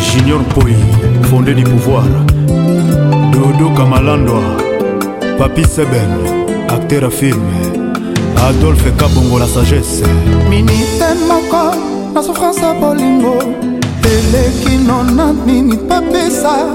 Junior Poi, fondé du pouvoir. Dodo Kamalandwa, Papi Seben, acteur à film. Adolphe Kabongo, la sagesse. Minite moko, la souffrance à bolingo. Eleki nona minute papesa.